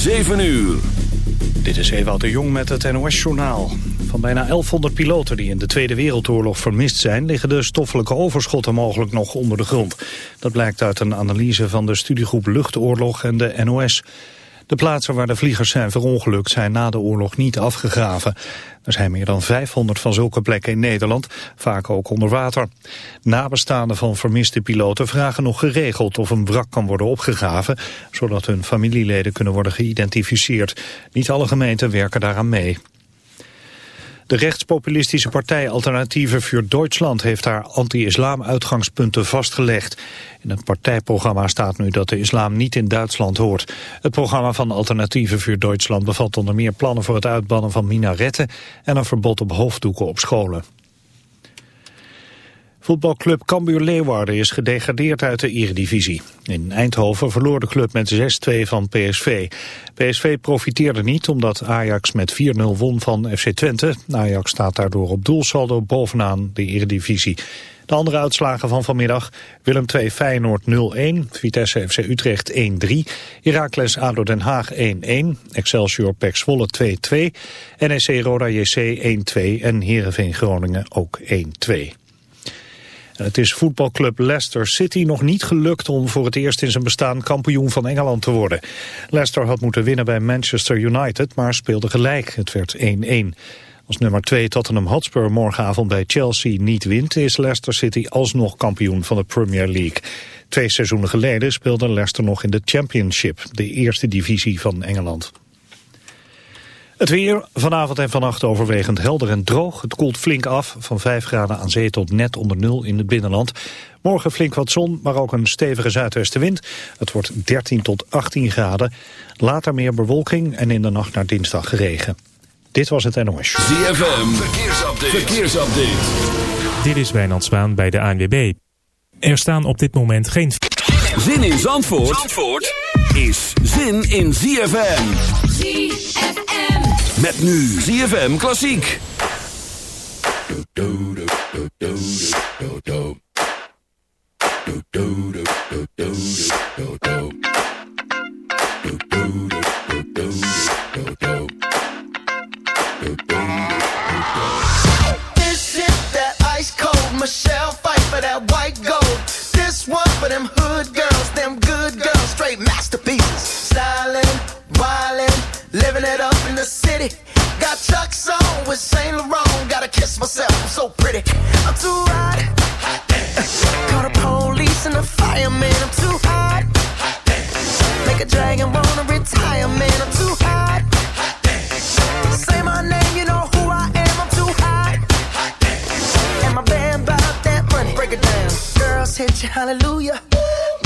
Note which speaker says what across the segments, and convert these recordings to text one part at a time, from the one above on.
Speaker 1: 7 uur.
Speaker 2: Dit is Ewout de Jong met het NOS-journaal. Van bijna 1100 piloten die in de Tweede Wereldoorlog vermist zijn... liggen de stoffelijke overschotten mogelijk nog onder de grond. Dat blijkt uit een analyse van de studiegroep Luchtoorlog en de NOS. De plaatsen waar de vliegers zijn verongelukt zijn na de oorlog niet afgegraven. Er zijn meer dan 500 van zulke plekken in Nederland, vaak ook onder water. Nabestaanden van vermiste piloten vragen nog geregeld of een wrak kan worden opgegraven, zodat hun familieleden kunnen worden geïdentificeerd. Niet alle gemeenten werken daaraan mee. De rechtspopulistische partij Alternatieven voor Duitsland heeft haar anti-islam uitgangspunten vastgelegd. In het partijprogramma staat nu dat de islam niet in Duitsland hoort. Het programma van Alternatieven voor Duitsland bevat onder meer plannen voor het uitbannen van minaretten en een verbod op hoofddoeken op scholen. Voetbalclub Cambuur Leeuwarden is gedegradeerd uit de eredivisie. In Eindhoven verloor de club met 6-2 van PSV. PSV profiteerde niet omdat Ajax met 4-0 won van FC Twente. Ajax staat daardoor op doelsaldo bovenaan de eredivisie. De andere uitslagen van vanmiddag. Willem 2 Feyenoord 0-1, Vitesse FC Utrecht 1-3, Heracles ADO Den Haag 1-1, Excelsior Pek Zwolle 2-2, NEC Roda JC 1-2 en Heerenveen Groningen ook 1-2. Het is voetbalclub Leicester City nog niet gelukt om voor het eerst in zijn bestaan kampioen van Engeland te worden. Leicester had moeten winnen bij Manchester United, maar speelde gelijk. Het werd 1-1. Als nummer 2 Tottenham Hotspur morgenavond bij Chelsea niet wint... is Leicester City alsnog kampioen van de Premier League. Twee seizoenen geleden speelde Leicester nog in de Championship... de eerste divisie van Engeland. Het weer, vanavond en vannacht overwegend helder en droog. Het koelt flink af, van 5 graden aan zee tot net onder nul in het binnenland. Morgen flink wat zon, maar ook een stevige zuidwestenwind. Het wordt 13 tot 18 graden. Later meer bewolking en in de nacht naar dinsdag regen. Dit was het NOS.
Speaker 1: ZFM, verkeersupdate. verkeersupdate.
Speaker 3: Dit is Wijnand Zwaan bij de ANWB. Er staan op dit moment geen...
Speaker 1: Zin in Zandvoort, Zandvoort is zin in ZFM.
Speaker 4: ZFM.
Speaker 1: Met nu ZFM Klassiek.
Speaker 5: Michelle fight for that white gold. This one for them hood girls, the city. Got Chuck's on with Saint Laurent. Gotta kiss myself, I'm so pretty. I'm too hot. hot Call the police and the fireman. I'm too hot. hot Make a dragon wanna retire, man. I'm too hot. hot Say my name, you know who I am. I'm too hot. And my band bought that money. Break it down. Girls hit you, hallelujah.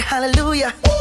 Speaker 5: hallelujah.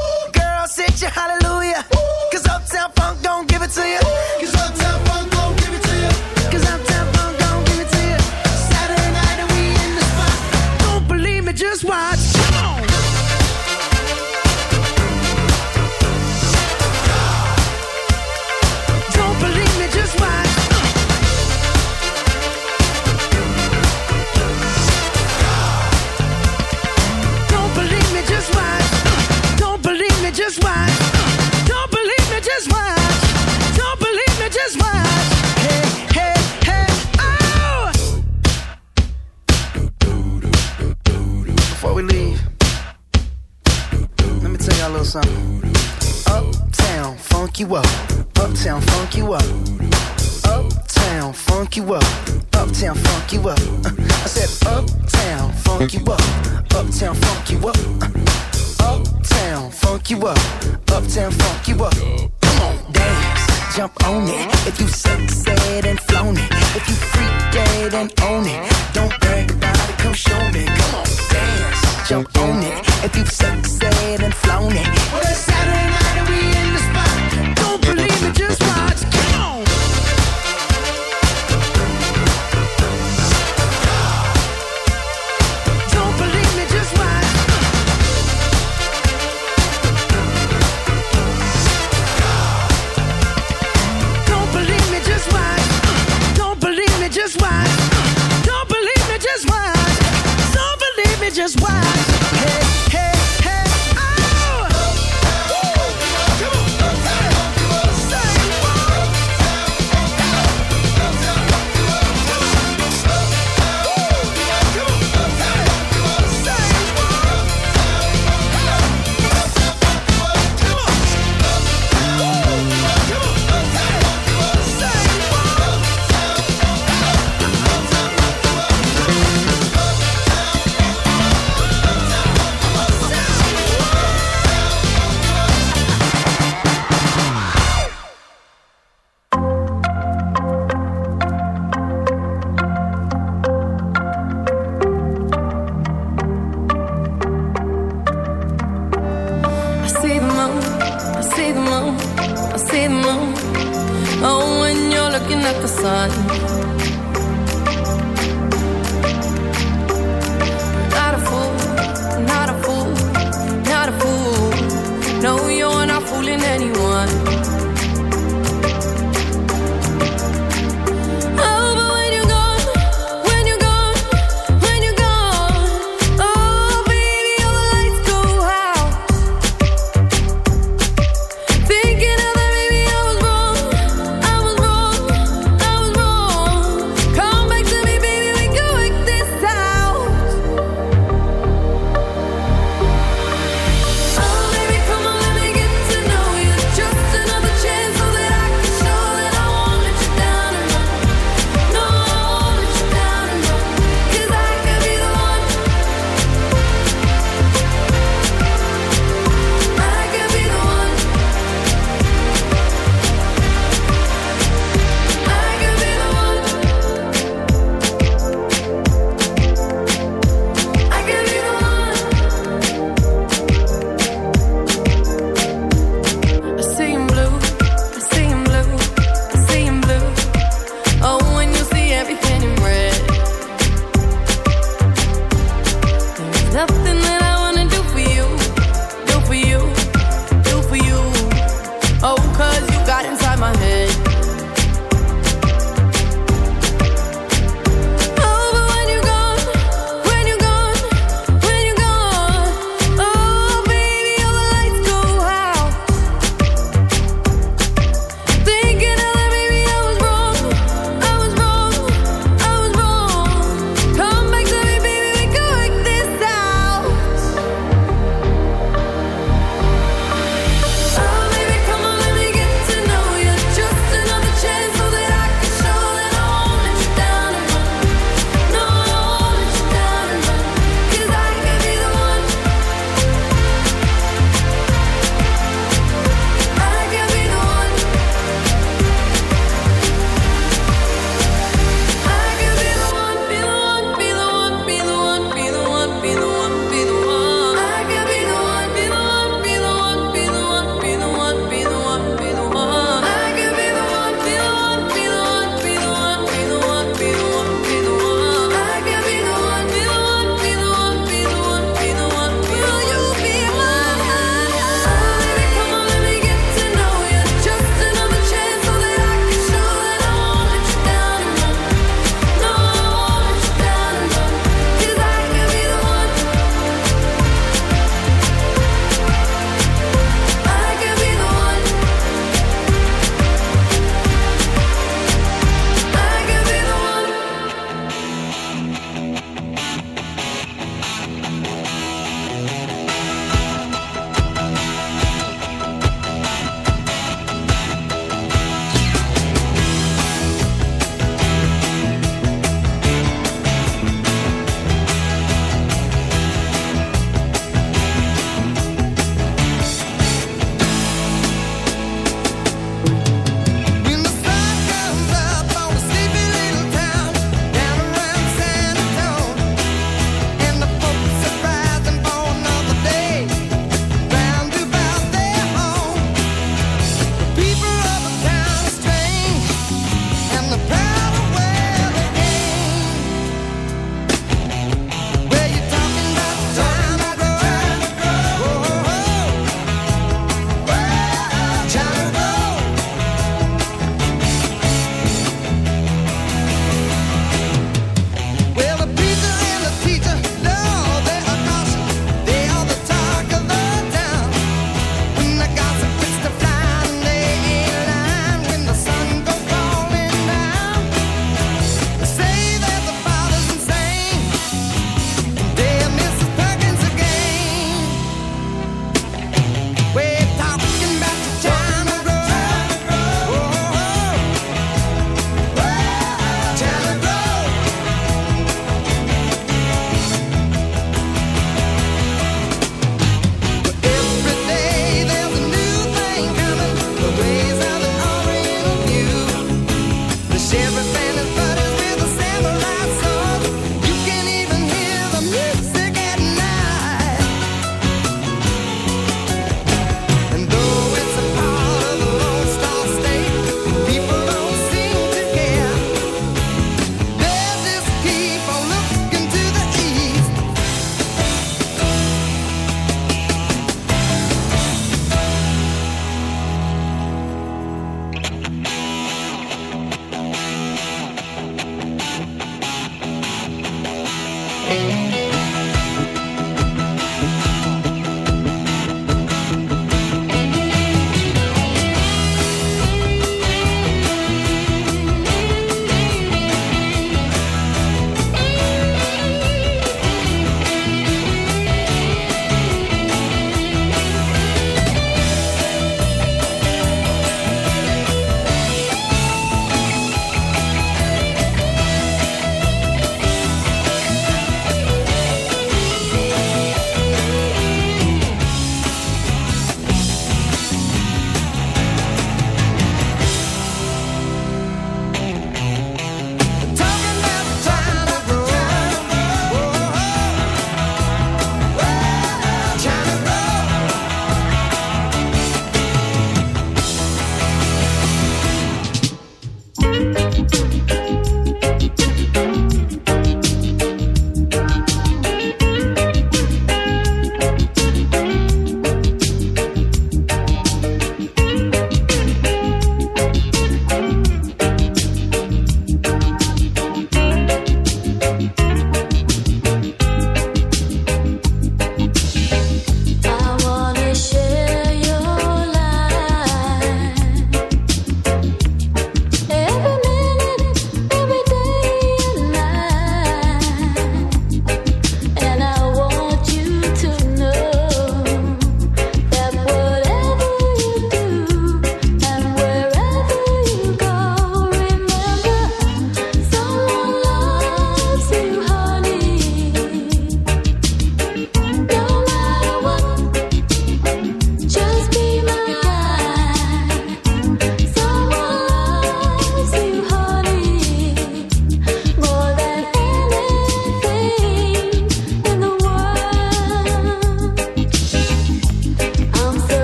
Speaker 5: Jump on it. If you suck,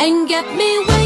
Speaker 4: And get me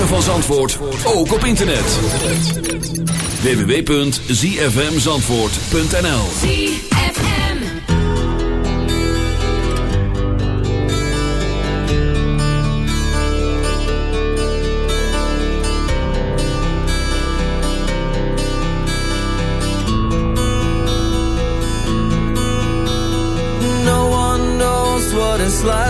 Speaker 1: ritme van Zandvoort, ook op internet. www.zfmzandvoort.nl
Speaker 6: ZFM.
Speaker 7: No one knows what it's like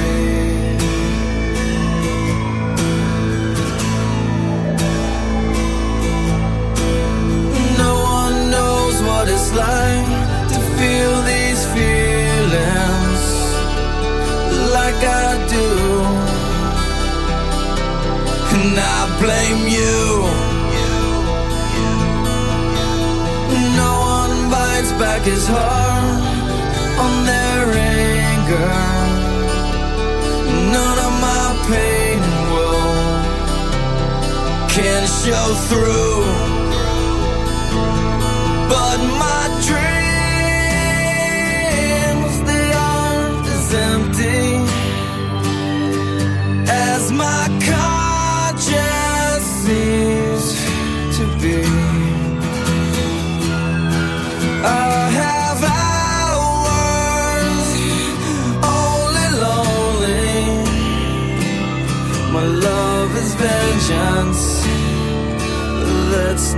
Speaker 7: Blame you. No one bites back his heart on their anger. None of my pain woe can show through. But my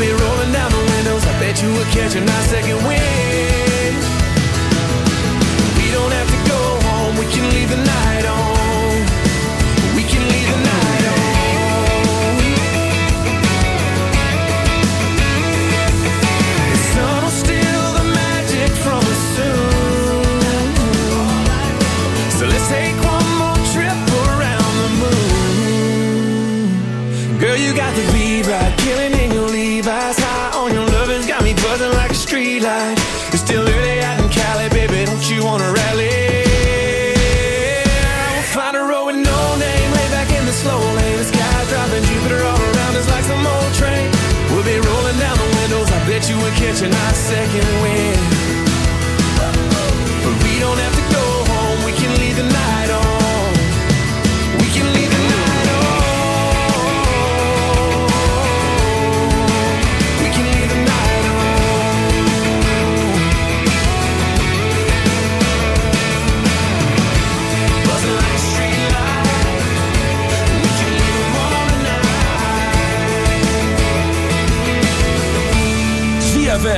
Speaker 7: Be rolling down the windows. I bet you would catch a nice second wind. We don't have to go home. We can leave the night on. bet you were catching our second wind. But we don't have to go home, we can leave the night.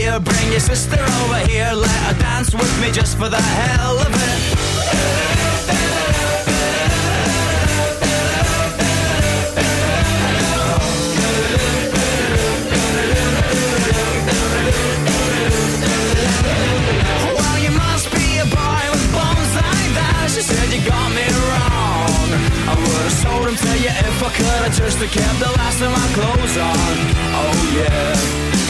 Speaker 8: beer Bring your sister over here. Let her dance with me just for the hell of it. She said you got me wrong. I would've to if I could I just kept the last of my clothes on. Oh yeah.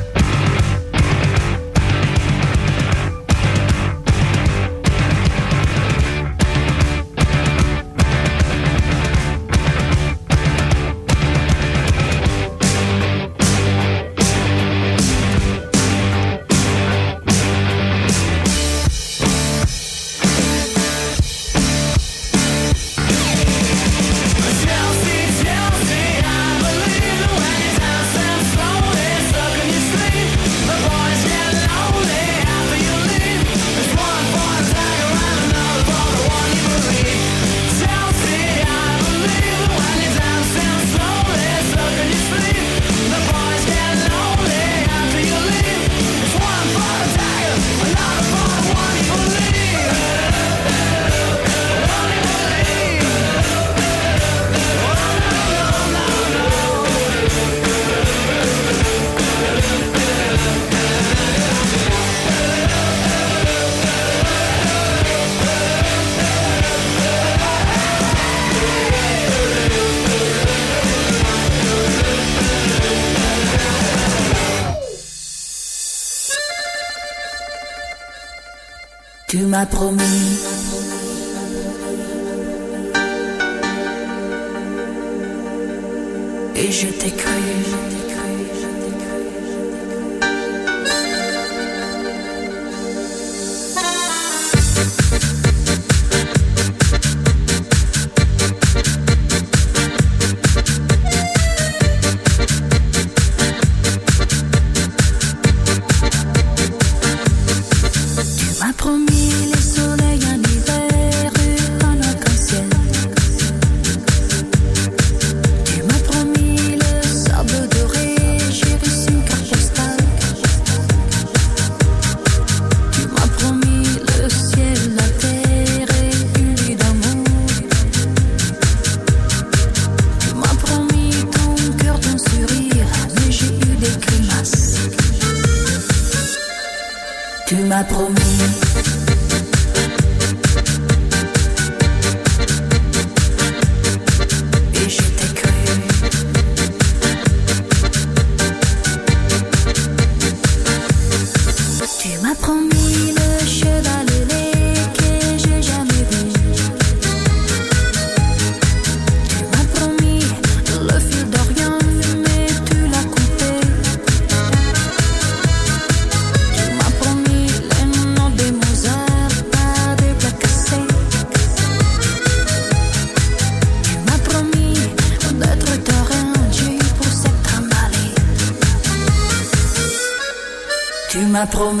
Speaker 9: m'a promis.